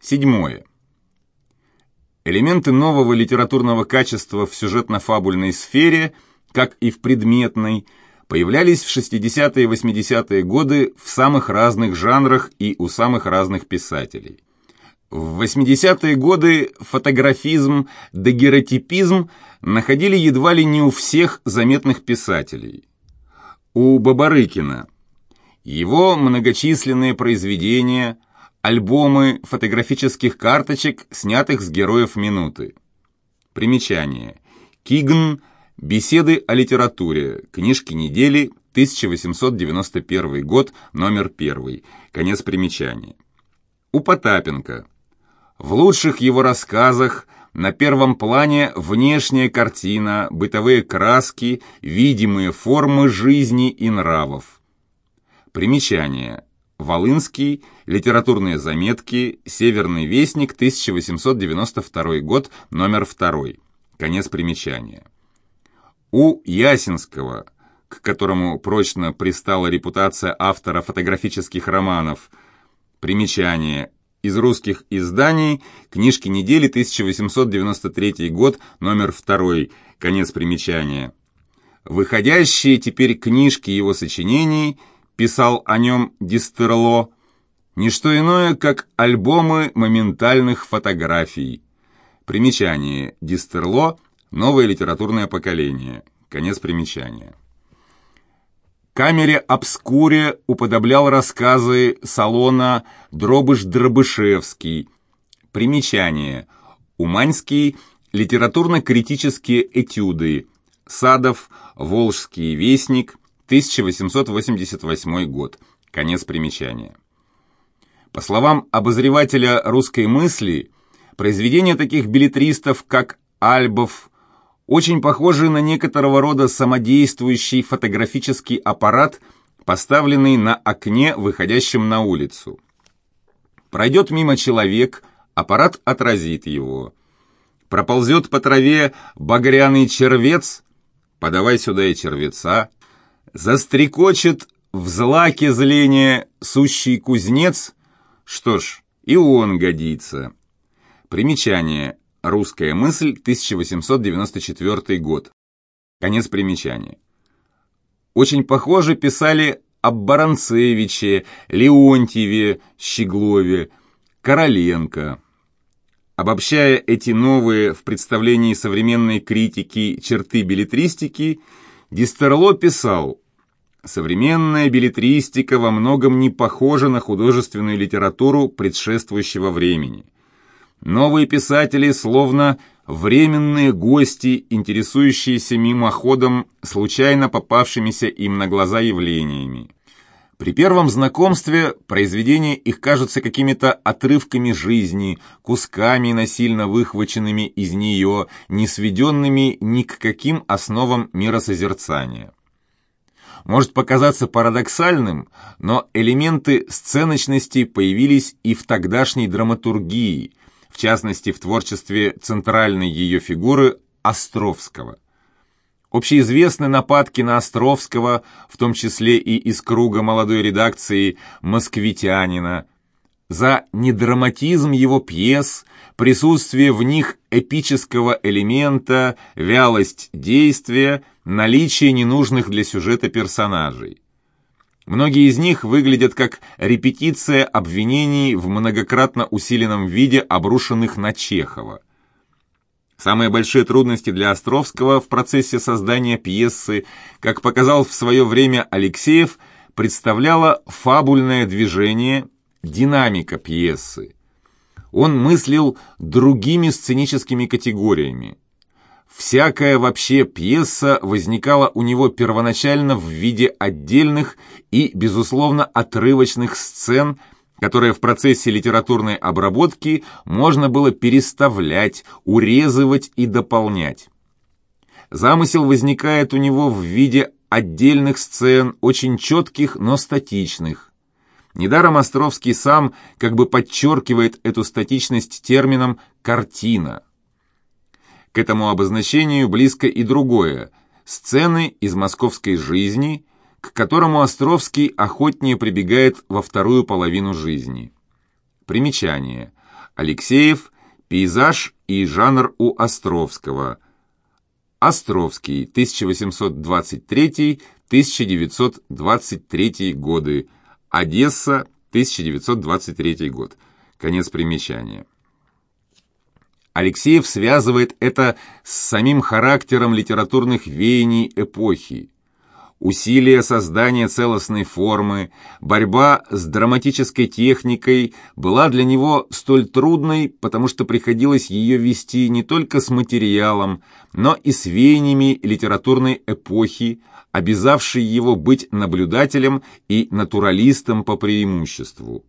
Седьмое. Элементы нового литературного качества в сюжетно-фабульной сфере, как и в предметной, появлялись в 60-е и 80-е годы в самых разных жанрах и у самых разных писателей. В 80-е годы фотографизм, дагеротипизм находили едва ли не у всех заметных писателей. У Бабарыкина. Его многочисленные произведения, альбомы фотографических карточек, снятых с героев минуты. Примечание. Кигн. Беседы о литературе. Книжки недели. 1891 год. Номер 1. Конец примечания. У Потапенко. В лучших его рассказах на первом плане внешняя картина, бытовые краски, видимые формы жизни и нравов. Примечание. Волынский. Литературные заметки. Северный вестник. 1892 год. Номер 2. Конец примечания. У Ясинского, к которому прочно пристала репутация автора фотографических романов. Примечание из русских изданий «Книжки недели», 1893 год, номер 2, конец примечания. Выходящие теперь книжки его сочинений, писал о нем Дистерло, не что иное, как альбомы моментальных фотографий. Примечание. Дистерло. Новое литературное поколение. Конец примечания камере обскуре уподоблял рассказы салона Дробыш-Дробышевский. Примечание. Уманский. Литературно-критические этюды. Садов. Волжский вестник. 1888 год. Конец примечания. По словам обозревателя русской мысли, произведения таких билетристов, как Альбов, очень похожий на некоторого рода самодействующий фотографический аппарат, поставленный на окне, выходящем на улицу. Пройдет мимо человек, аппарат отразит его. Проползет по траве багряный червец, подавай сюда и червеца. Застрекочет в злаке зления сущий кузнец, что ж, и он годится. Примечание. Русская мысль, 1894 год. Конец примечания. Очень похоже писали об Баранцевиче, Леонтьеве, Щеглове, Короленко. Обобщая эти новые в представлении современной критики черты билетристики, Дистерло писал «Современная билетристика во многом не похожа на художественную литературу предшествующего времени». Новые писатели словно временные гости, интересующиеся мимоходом случайно попавшимися им на глаза явлениями. При первом знакомстве произведения их кажутся какими-то отрывками жизни, кусками, насильно выхваченными из нее, не сведенными ни к каким основам миросозерцания. Может показаться парадоксальным, но элементы сценочности появились и в тогдашней драматургии, в частности в творчестве центральной ее фигуры Островского. Общеизвестны нападки на Островского, в том числе и из круга молодой редакции «Москвитянина», за недраматизм его пьес, присутствие в них эпического элемента, вялость действия, наличие ненужных для сюжета персонажей. Многие из них выглядят как репетиция обвинений в многократно усиленном виде, обрушенных на Чехова. Самые большие трудности для Островского в процессе создания пьесы, как показал в свое время Алексеев, представляло фабульное движение, динамика пьесы. Он мыслил другими сценическими категориями. Всякая вообще пьеса возникала у него первоначально в виде отдельных и, безусловно, отрывочных сцен, которые в процессе литературной обработки можно было переставлять, урезывать и дополнять. Замысел возникает у него в виде отдельных сцен, очень четких, но статичных. Недаром Островский сам как бы подчеркивает эту статичность термином «картина». К этому обозначению близко и другое – сцены из московской жизни, к которому Островский охотнее прибегает во вторую половину жизни. Примечание. Алексеев «Пейзаж и жанр у Островского». Островский, 1823-1923 годы. Одесса, 1923 год. Конец примечания. Алексеев связывает это с самим характером литературных веяний эпохи. Усилия создания целостной формы, борьба с драматической техникой была для него столь трудной, потому что приходилось ее вести не только с материалом, но и с веяниями литературной эпохи, обязавшей его быть наблюдателем и натуралистом по преимуществу.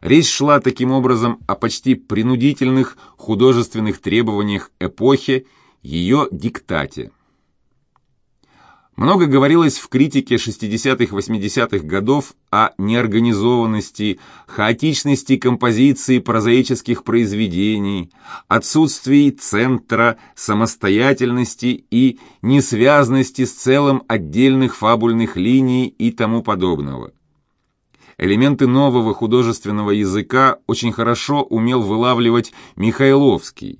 Речь шла таким образом о почти принудительных художественных требованиях эпохи, ее диктате. Много говорилось в критике 60-80-х годов о неорганизованности, хаотичности композиции прозаических произведений, отсутствии центра, самостоятельности и несвязности с целым отдельных фабульных линий и тому подобного. Элементы нового художественного языка очень хорошо умел вылавливать Михайловский.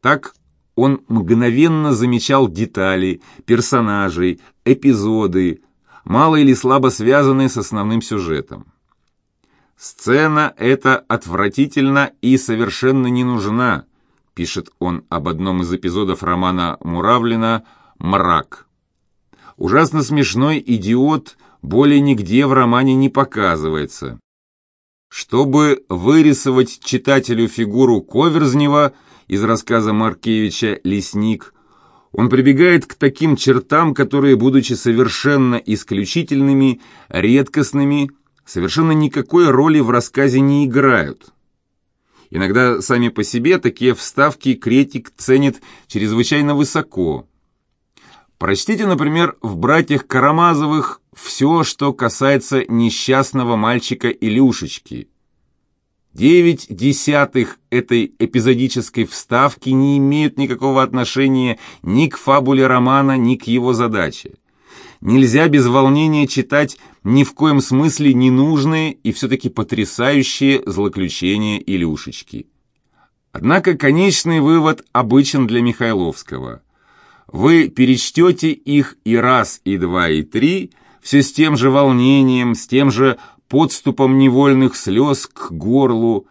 Так он мгновенно замечал детали, персонажей, эпизоды, мало или слабо связанные с основным сюжетом. «Сцена эта отвратительна и совершенно не нужна», пишет он об одном из эпизодов романа Муравлина «Мрак». Ужасно смешной идиот более нигде в романе не показывается. Чтобы вырисовать читателю фигуру Коверзнева из рассказа Маркевича «Лесник», он прибегает к таким чертам, которые, будучи совершенно исключительными, редкостными, совершенно никакой роли в рассказе не играют. Иногда сами по себе такие вставки критик ценит чрезвычайно высоко. Прочтите, например, в «Братьях Карамазовых» все, что касается несчастного мальчика Илюшечки. Девять десятых этой эпизодической вставки не имеют никакого отношения ни к фабуле романа, ни к его задаче. Нельзя без волнения читать ни в коем смысле ненужные и все-таки потрясающие злоключения Илюшечки. Однако конечный вывод обычен для Михайловского – вы перечтете их и раз, и два, и три, все с тем же волнением, с тем же подступом невольных слез к горлу.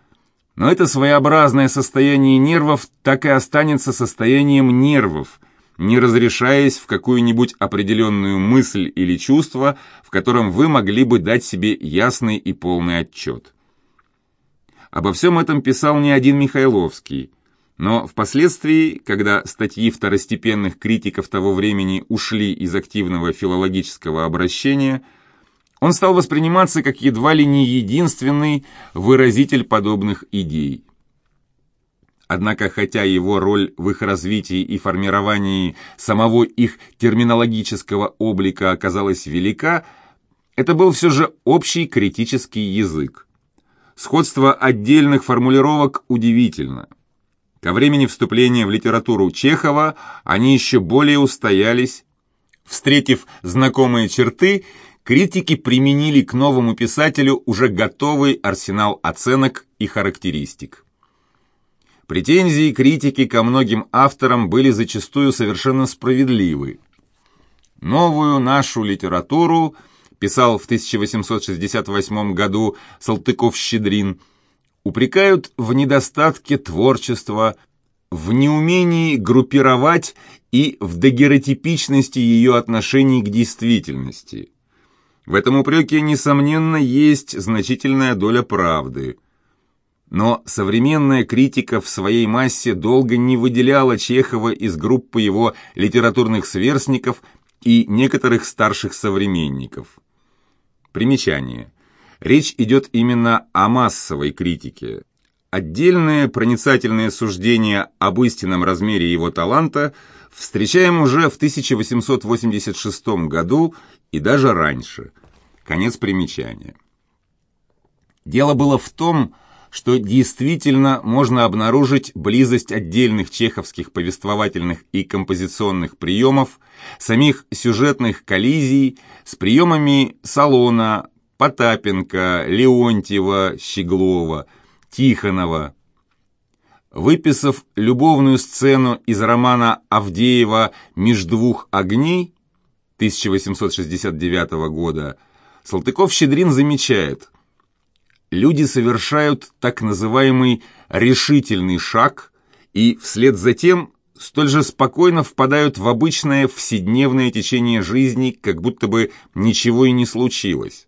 Но это своеобразное состояние нервов так и останется состоянием нервов, не разрешаясь в какую-нибудь определенную мысль или чувство, в котором вы могли бы дать себе ясный и полный отчет. Обо всем этом писал не один Михайловский – но впоследствии, когда статьи второстепенных критиков того времени ушли из активного филологического обращения, он стал восприниматься как едва ли не единственный выразитель подобных идей. Однако, хотя его роль в их развитии и формировании самого их терминологического облика оказалась велика, это был все же общий критический язык. Сходство отдельных формулировок удивительно – Ко времени вступления в литературу Чехова они еще более устоялись. Встретив знакомые черты, критики применили к новому писателю уже готовый арсенал оценок и характеристик. Претензии критики ко многим авторам были зачастую совершенно справедливы. Новую нашу литературу, писал в 1868 году Салтыков-Щедрин, упрекают в недостатке творчества, в неумении группировать и в дагеротипичности ее отношений к действительности. В этом упреке, несомненно, есть значительная доля правды. Но современная критика в своей массе долго не выделяла Чехова из группы его литературных сверстников и некоторых старших современников. Примечание. Речь идет именно о массовой критике. Отдельные проницательные суждения об истинном размере его таланта встречаем уже в 1886 году и даже раньше. Конец примечания. Дело было в том, что действительно можно обнаружить близость отдельных чеховских повествовательных и композиционных приемов, самих сюжетных коллизий с приемами Салона, Потапенко, Леонтьева, Щеглова, Тихонова. Выписав любовную сцену из романа Авдеева «Меж двух огней» 1869 года, Салтыков-Щедрин замечает, люди совершают так называемый «решительный шаг» и вслед за тем столь же спокойно впадают в обычное вседневное течение жизни, как будто бы ничего и не случилось.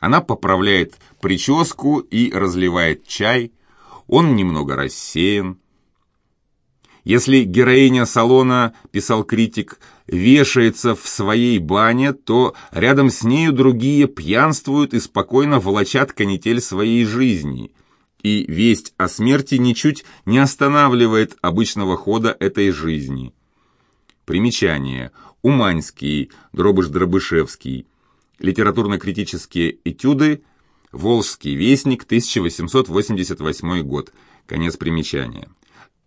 Она поправляет прическу и разливает чай, он немного рассеян. Если героиня салона, писал критик, вешается в своей бане, то рядом с нею другие пьянствуют и спокойно волочат канитель своей жизни. И весть о смерти ничуть не останавливает обычного хода этой жизни. Примечание. Уманский, Дробыш-Дробышевский. Литературно-критические этюды. Волжский вестник, 1888 год. Конец примечания.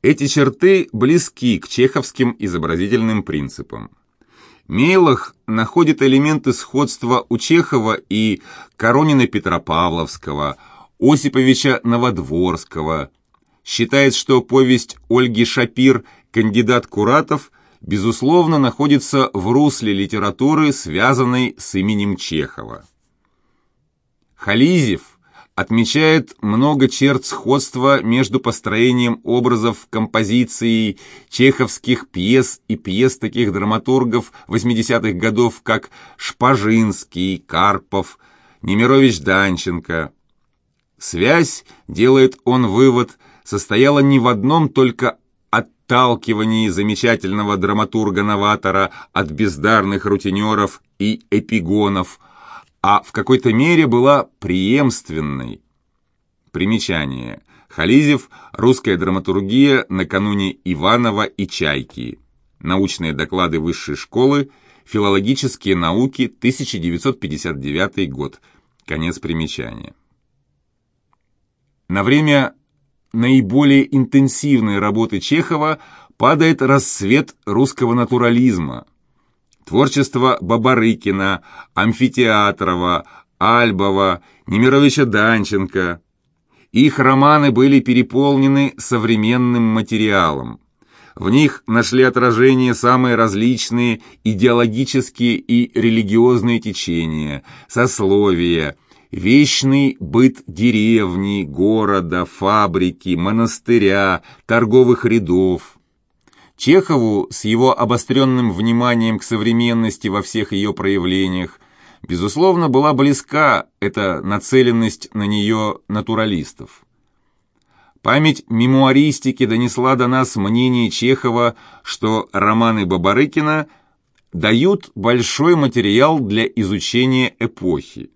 Эти черты близки к чеховским изобразительным принципам. Мейлах находит элементы сходства у Чехова и Коронина Петропавловского, Осиповича Новодворского. Считает, что повесть Ольги Шапир «Кандидат Куратов» безусловно находится в русле литературы, связанной с именем Чехова. Хализев – отмечает много черт сходства между построением образов композиции чеховских пьес и пьес таких драматургов 80-х годов, как Шпажинский, Карпов, Немирович Данченко. Связь, делает он вывод, состояла не в одном только отталкивании замечательного драматурга-новатора от бездарных рутинеров и эпигонов – а в какой-то мере была преемственной. Примечание. Хализев. Русская драматургия накануне Иванова и Чайки. Научные доклады высшей школы. Филологические науки. 1959 год. Конец примечания. На время наиболее интенсивной работы Чехова падает рассвет русского натурализма – Творчество Бабарыкина, Амфитеатрова, Альбова, Немировича Данченко. Их романы были переполнены современным материалом. В них нашли отражение самые различные идеологические и религиозные течения, сословия, вечный быт деревни, города, фабрики, монастыря, торговых рядов – Чехову с его обостренным вниманием к современности во всех ее проявлениях, безусловно, была близка эта нацеленность на нее натуралистов. Память мемуаристики донесла до нас мнение Чехова, что романы Бабарыкина дают большой материал для изучения эпохи.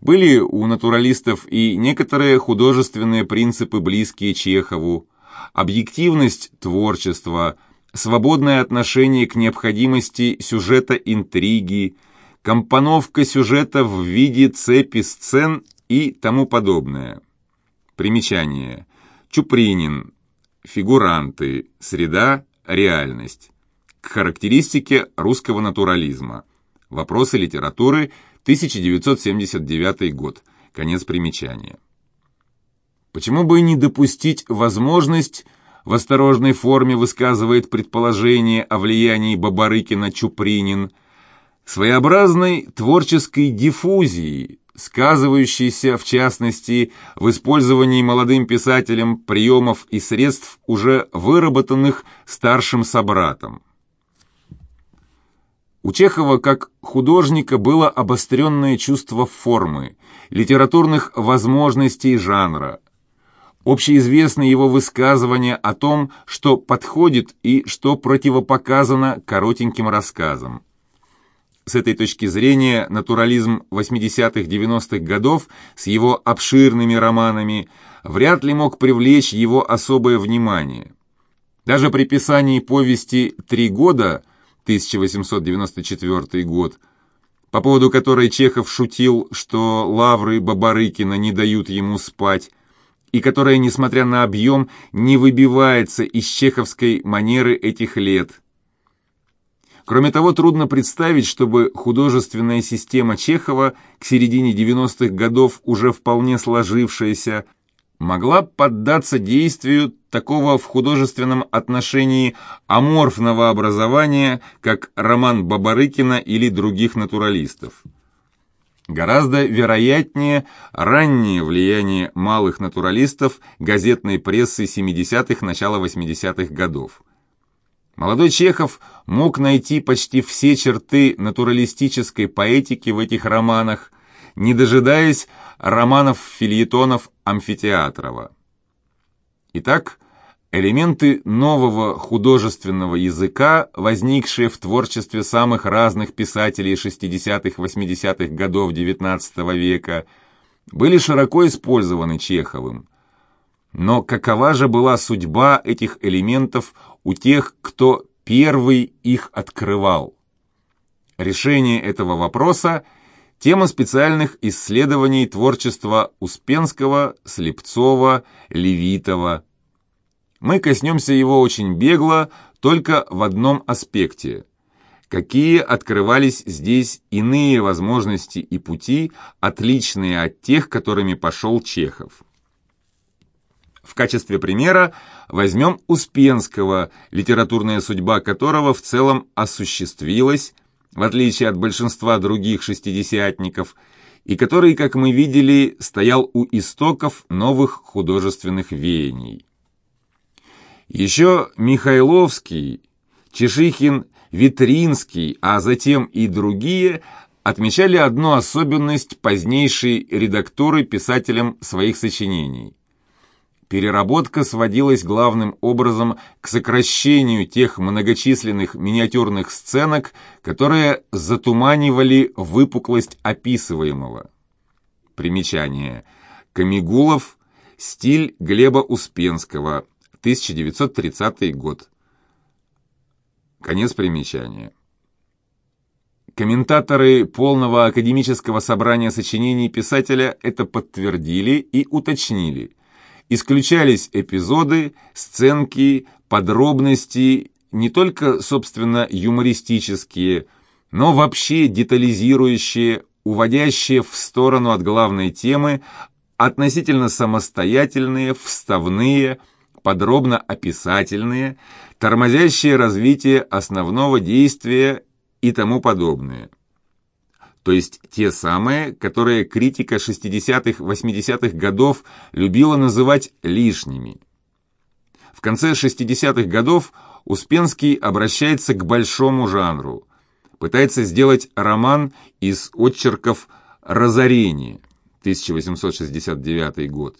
Были у натуралистов и некоторые художественные принципы, близкие Чехову, объективность творчества, свободное отношение к необходимости сюжета интриги, компоновка сюжета в виде цепи сцен и тому подобное. Примечание. Чупринин. Фигуранты. Среда. Реальность. К характеристике русского натурализма. Вопросы литературы. 1979 год. Конец примечания. Почему бы не допустить возможность, в осторожной форме высказывает предположение о влиянии Бабарыкина Чупринин, своеобразной творческой диффузии, сказывающейся, в частности, в использовании молодым писателем приемов и средств, уже выработанных старшим собратом. У Чехова как художника было обостренное чувство формы, литературных возможностей жанра, Общеизвестны его высказывания о том, что подходит и что противопоказано коротеньким рассказам. С этой точки зрения натурализм 80-х-90-х годов с его обширными романами вряд ли мог привлечь его особое внимание. Даже при писании повести «Три года» 1894 год, по поводу которой Чехов шутил, что лавры Бабарыкина не дают ему спать, и которая, несмотря на объем, не выбивается из чеховской манеры этих лет. Кроме того, трудно представить, чтобы художественная система Чехова к середине 90-х годов, уже вполне сложившаяся, могла поддаться действию такого в художественном отношении аморфного образования, как роман Бабарыкина или других натуралистов. Гораздо вероятнее раннее влияние малых натуралистов газетной прессы 70-х, начала 80-х годов. Молодой Чехов мог найти почти все черты натуралистической поэтики в этих романах, не дожидаясь романов-фильетонов Амфитеатрова. Итак, элементы нового художественного языка, возникшие в творчестве самых разных писателей 60-80-х годов XIX века, были широко использованы Чеховым. Но какова же была судьба этих элементов у тех, кто первый их открывал? Решение этого вопроса – Тема специальных исследований творчества Успенского, Слепцова, Левитова. Мы коснемся его очень бегло, только в одном аспекте. Какие открывались здесь иные возможности и пути, отличные от тех, которыми пошел Чехов. В качестве примера возьмем Успенского, литературная судьба которого в целом осуществилась, в отличие от большинства других шестидесятников, и который, как мы видели, стоял у истоков новых художественных веяний. Еще Михайловский, Чешихин, Витринский, а затем и другие отмечали одну особенность позднейшей редактуры писателям своих сочинений – Переработка сводилась главным образом к сокращению тех многочисленных миниатюрных сценок, которые затуманивали выпуклость описываемого. Примечание. Камигулов. Стиль Глеба Успенского. 1930 год. Конец примечания. Комментаторы полного академического собрания сочинений писателя это подтвердили и уточнили – исключались эпизоды, сценки, подробности, не только, собственно, юмористические, но вообще детализирующие, уводящие в сторону от главной темы, относительно самостоятельные, вставные, подробно описательные, тормозящие развитие основного действия и тому подобное то есть те самые, которые критика 60-80-х годов любила называть лишними. В конце 60-х годов Успенский обращается к большому жанру, пытается сделать роман из отчерков «Разорение» 1869 год,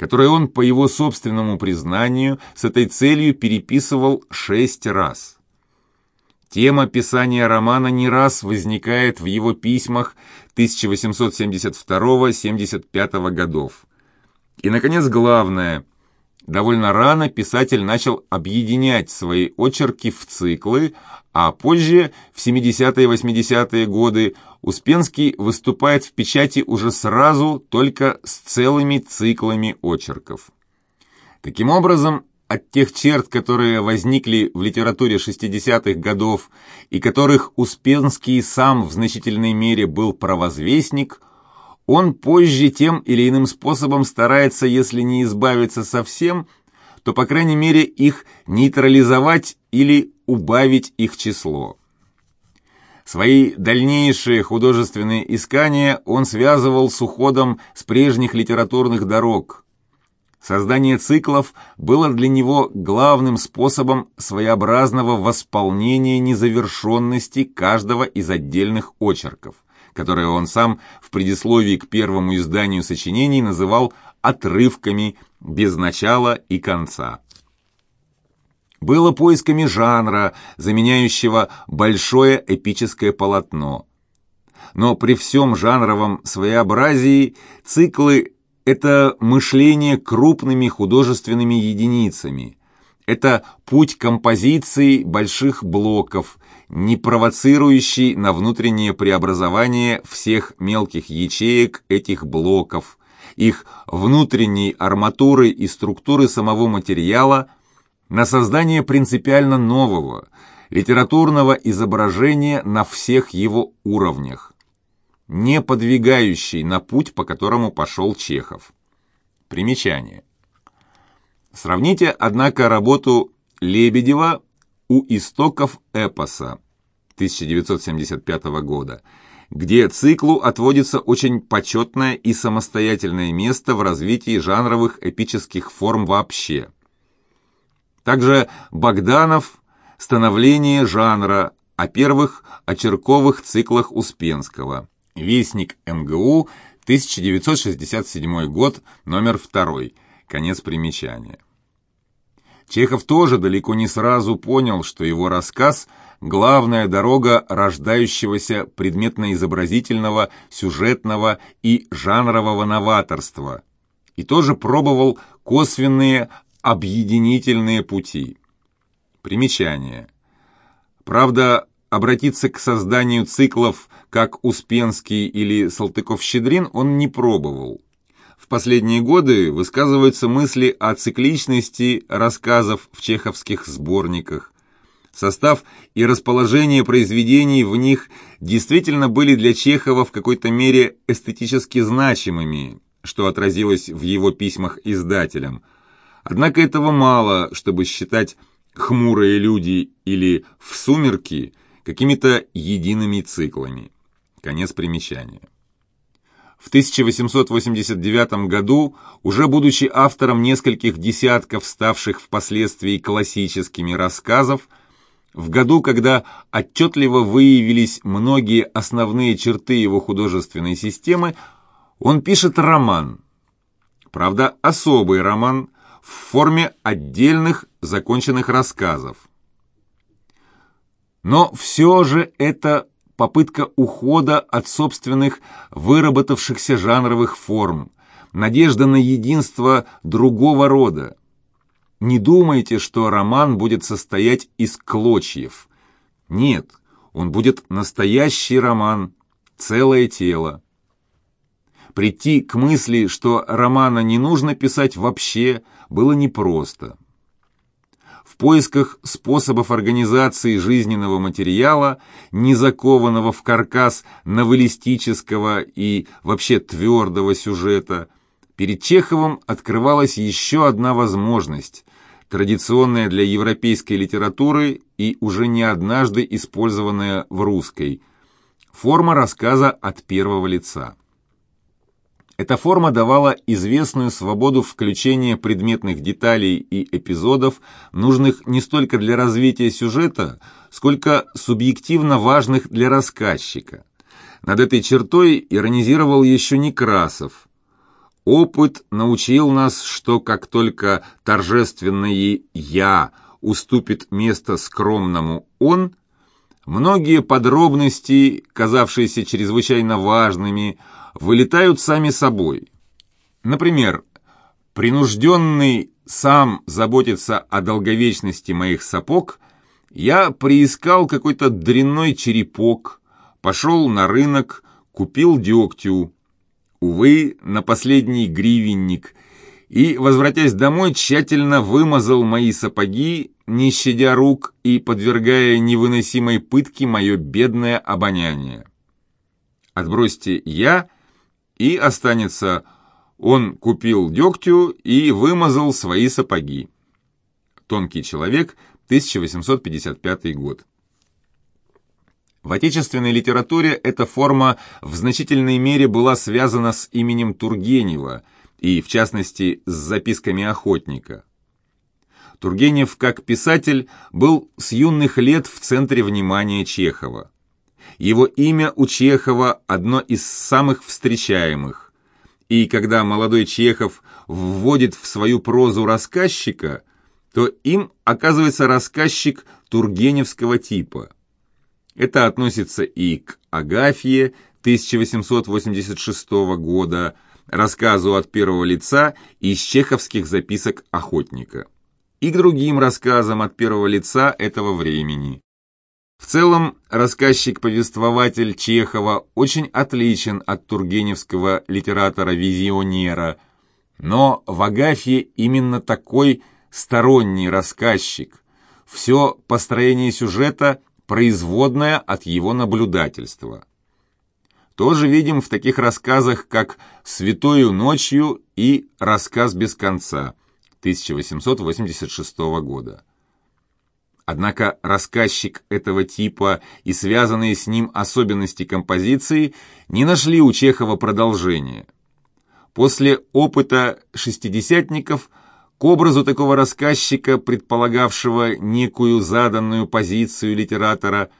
который он, по его собственному признанию, с этой целью переписывал шесть раз – Тема писания романа не раз возникает в его письмах 1872-75 годов. И, наконец, главное. Довольно рано писатель начал объединять свои очерки в циклы, а позже, в 70-е и 80-е годы, Успенский выступает в печати уже сразу только с целыми циклами очерков. Таким образом, от тех черт, которые возникли в литературе 60-х годов и которых Успенский сам в значительной мере был провозвестник, он позже тем или иным способом старается, если не избавиться совсем, то, по крайней мере, их нейтрализовать или убавить их число. Свои дальнейшие художественные искания он связывал с уходом с прежних литературных дорог – Создание циклов было для него главным способом своеобразного восполнения незавершенности каждого из отдельных очерков, которые он сам в предисловии к первому изданию сочинений называл «отрывками без начала и конца». Было поисками жанра, заменяющего большое эпическое полотно. Но при всем жанровом своеобразии циклы это мышление крупными художественными единицами. Это путь композиции больших блоков, не провоцирующий на внутреннее преобразование всех мелких ячеек этих блоков, их внутренней арматуры и структуры самого материала, на создание принципиально нового, литературного изображения на всех его уровнях не подвигающий на путь, по которому пошел Чехов. Примечание. Сравните, однако, работу Лебедева «У истоков эпоса» 1975 года, где циклу отводится очень почетное и самостоятельное место в развитии жанровых эпических форм вообще. Также Богданов «Становление жанра», о первых очерковых циклах Успенского. Вестник МГУ, 1967 год, номер 2. Конец примечания. Чехов тоже далеко не сразу понял, что его рассказ – главная дорога рождающегося предметно-изобразительного, сюжетного и жанрового новаторства, и тоже пробовал косвенные объединительные пути. Примечание. Правда, обратиться к созданию циклов, как Успенский или Салтыков-Щедрин, он не пробовал. Последние годы высказываются мысли о цикличности рассказов в чеховских сборниках. Состав и расположение произведений в них действительно были для Чехова в какой-то мере эстетически значимыми, что отразилось в его письмах издателям. Однако этого мало, чтобы считать «хмурые люди» или «в сумерки» какими-то едиными циклами. Конец примечания. В 1889 году, уже будучи автором нескольких десятков ставших впоследствии классическими рассказов, в году, когда отчетливо выявились многие основные черты его художественной системы, он пишет роман. Правда, особый роман в форме отдельных законченных рассказов. Но все же это попытка ухода от собственных выработавшихся жанровых форм, надежда на единство другого рода. Не думайте, что роман будет состоять из клочьев. Нет, он будет настоящий роман, целое тело. Прийти к мысли, что романа не нужно писать вообще, было непросто поисках способов организации жизненного материала, не закованного в каркас новеллистического и вообще твердого сюжета, перед Чеховым открывалась еще одна возможность, традиционная для европейской литературы и уже не однажды использованная в русской – форма рассказа от первого лица. Эта форма давала известную свободу включения предметных деталей и эпизодов, нужных не столько для развития сюжета, сколько субъективно важных для рассказчика. Над этой чертой иронизировал еще Некрасов. Опыт научил нас, что как только торжественное «я» уступит место скромному «он», многие подробности, казавшиеся чрезвычайно важными, вылетают сами собой. Например, принужденный сам заботиться о долговечности моих сапог, я приискал какой-то дрянной черепок, пошел на рынок, купил дегтю, увы, на последний гривенник, и, возвратясь домой, тщательно вымазал мои сапоги, не щадя рук и подвергая невыносимой пытке мое бедное обоняние. Отбросьте «я», и останется «он купил дегтю и вымазал свои сапоги». «Тонкий человек», 1855 год. В отечественной литературе эта форма в значительной мере была связана с именем Тургенева и, в частности, с записками охотника. Тургенев, как писатель, был с юных лет в центре внимания Чехова. Его имя у Чехова одно из самых встречаемых. И когда молодой Чехов вводит в свою прозу рассказчика, то им оказывается рассказчик тургеневского типа. Это относится и к Агафье 1886 года, рассказу от первого лица из чеховских записок охотника, и к другим рассказам от первого лица этого времени. В целом, рассказчик-повествователь Чехова очень отличен от тургеневского литератора-визионера, но в Агафье именно такой сторонний рассказчик. Все построение сюжета производное от его наблюдательства. тоже видим в таких рассказах, как «Святою ночью» и «Рассказ без конца» 1886 года. Однако рассказчик этого типа и связанные с ним особенности композиции не нашли у Чехова продолжения. После опыта шестидесятников к образу такого рассказчика, предполагавшего некую заданную позицию литератора,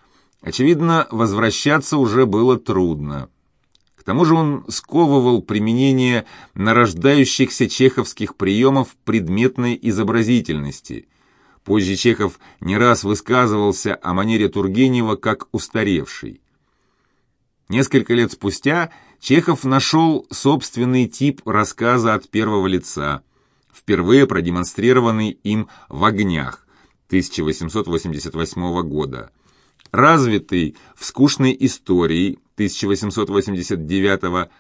очевидно, возвращаться уже было трудно. К тому же он сковывал применение нарождающихся чеховских приемов предметной изобразительности. Позже Чехов не раз высказывался о манере Тургенева как устаревший. Несколько лет спустя Чехов нашел собственный тип рассказа от первого лица – впервые продемонстрированный им в «Огнях» 1888 года, развитый в «Скучной истории» 1889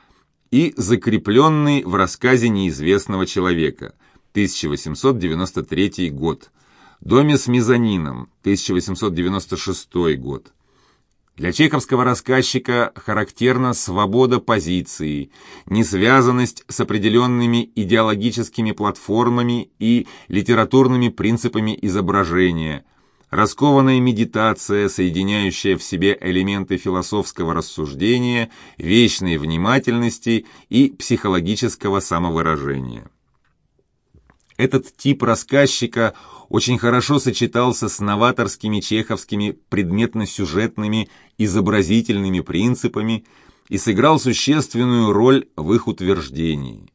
и закрепленный в рассказе неизвестного человека 1893 год, «Доме с мезонином» 1896 год, для чеховского рассказчика характерна свобода позиции, несвязанность с определенными идеологическими платформами и литературными принципами изображения, раскованная медитация, соединяющая в себе элементы философского рассуждения, вечной внимательности и психологического самовыражения. Этот тип рассказчика очень хорошо сочетался с новаторскими чеховскими предметно-сюжетными изобразительными принципами и сыграл существенную роль в их утверждении.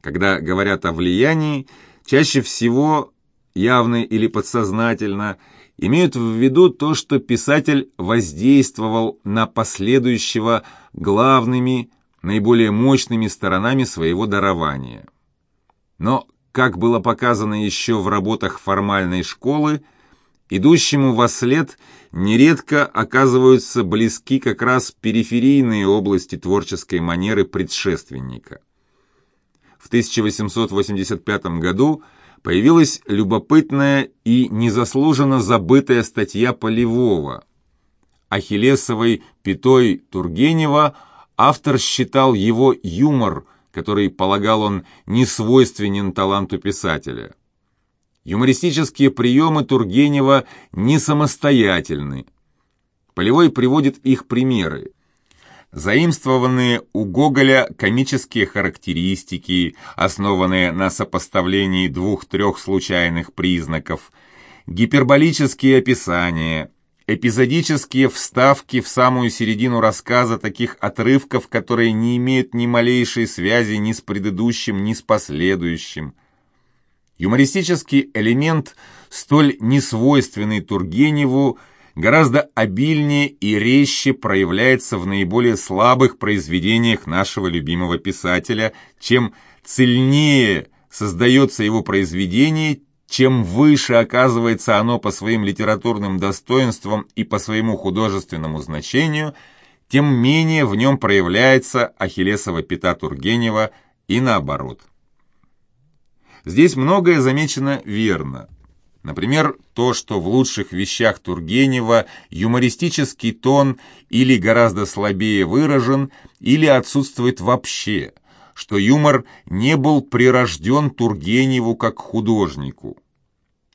Когда говорят о влиянии, чаще всего, явно или подсознательно, имеют в виду то, что писатель воздействовал на последующего главными, наиболее мощными сторонами своего дарования. Но как было показано еще в работах формальной школы, идущему во след нередко оказываются близки как раз периферийные области творческой манеры предшественника. В 1885 году появилась любопытная и незаслуженно забытая статья Полевого. Ахиллесовой пятой Тургенева автор считал его юмор – который, полагал он, не свойственен таланту писателя. Юмористические приемы Тургенева не самостоятельны. Полевой приводит их примеры. Заимствованные у Гоголя комические характеристики, основанные на сопоставлении двух-трех случайных признаков, гиперболические описания, эпизодические вставки в самую середину рассказа таких отрывков, которые не имеют ни малейшей связи ни с предыдущим, ни с последующим. Юмористический элемент, столь несвойственный Тургеневу, гораздо обильнее и резче проявляется в наиболее слабых произведениях нашего любимого писателя, чем цельнее создается его произведение, чем выше оказывается оно по своим литературным достоинствам и по своему художественному значению, тем менее в нем проявляется Ахиллесова пята Тургенева и наоборот. Здесь многое замечено верно. Например, то, что в лучших вещах Тургенева юмористический тон или гораздо слабее выражен, или отсутствует вообще – что юмор не был прирожден Тургеневу как художнику.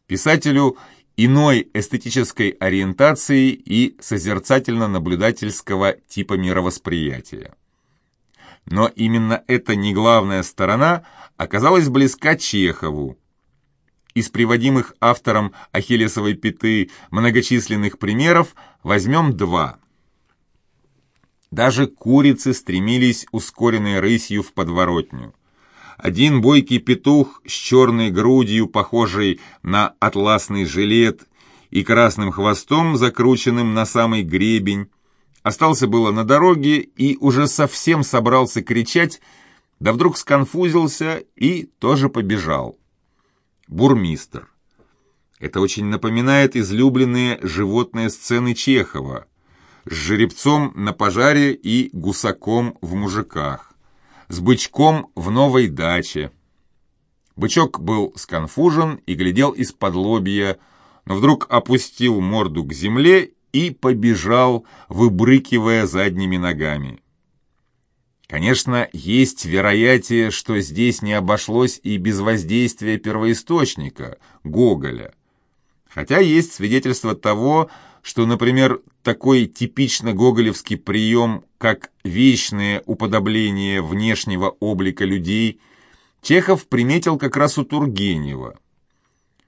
Писателю иной эстетической ориентации и созерцательно-наблюдательского типа мировосприятия. Но именно эта неглавная сторона оказалась близка Чехову. Из приводимых автором Ахиллесовой пяты многочисленных примеров возьмем два – даже курицы стремились ускоренной рысью в подворотню. Один бойкий петух с черной грудью, похожей на атласный жилет, и красным хвостом, закрученным на самый гребень, остался было на дороге и уже совсем собрался кричать, да вдруг сконфузился и тоже побежал. Бурмистр. Это очень напоминает излюбленные животные сцены Чехова с жеребцом на пожаре и гусаком в мужиках, с бычком в новой даче. Бычок был сконфужен и глядел из-под лобья, но вдруг опустил морду к земле и побежал, выбрыкивая задними ногами. Конечно, есть вероятие, что здесь не обошлось и без воздействия первоисточника, Гоголя. Хотя есть свидетельство того, что, например, такой типично гоголевский прием, как вечное уподобление внешнего облика людей, Чехов приметил как раз у Тургенева.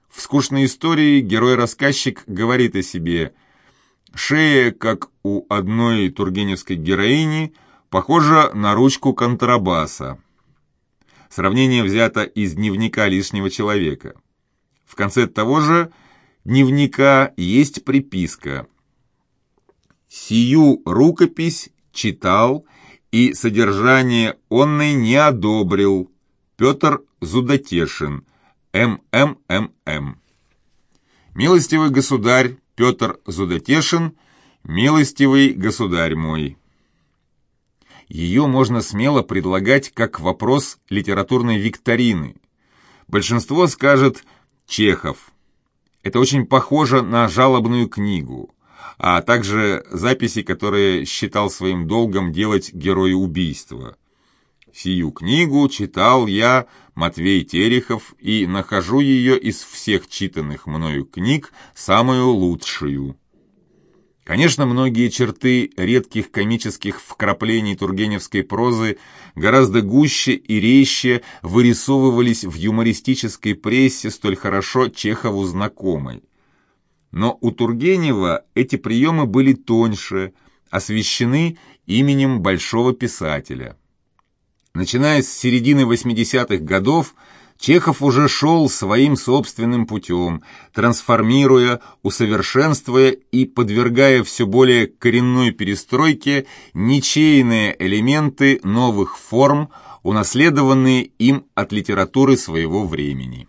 В скучной истории герой-рассказчик говорит о себе «Шея, как у одной тургеневской героини, похожа на ручку контрабаса». Сравнение взято из дневника лишнего человека. В конце того же дневника есть приписка «Сию рукопись читал и содержание онной не одобрил Петр Зудотешин, ММММ. Милостивый государь Петр Зудотешин, милостивый государь мой. Ее можно смело предлагать как вопрос литературной викторины. Большинство скажет «Чехов». Это очень похоже на жалобную книгу, а также записи, которые считал своим долгом делать герой убийства. Сию книгу читал я, Матвей Терехов, и нахожу ее из всех читанных мною книг самую лучшую. Конечно, многие черты редких комических вкраплений тургеневской прозы гораздо гуще и резче вырисовывались в юмористической прессе столь хорошо Чехову знакомой. Но у Тургенева эти приемы были тоньше, освещены именем большого писателя. Начиная с середины 80-х годов, Чехов уже шел своим собственным путем, трансформируя, усовершенствуя и подвергая все более коренной перестройке ничейные элементы новых форм, унаследованные им от литературы своего времени.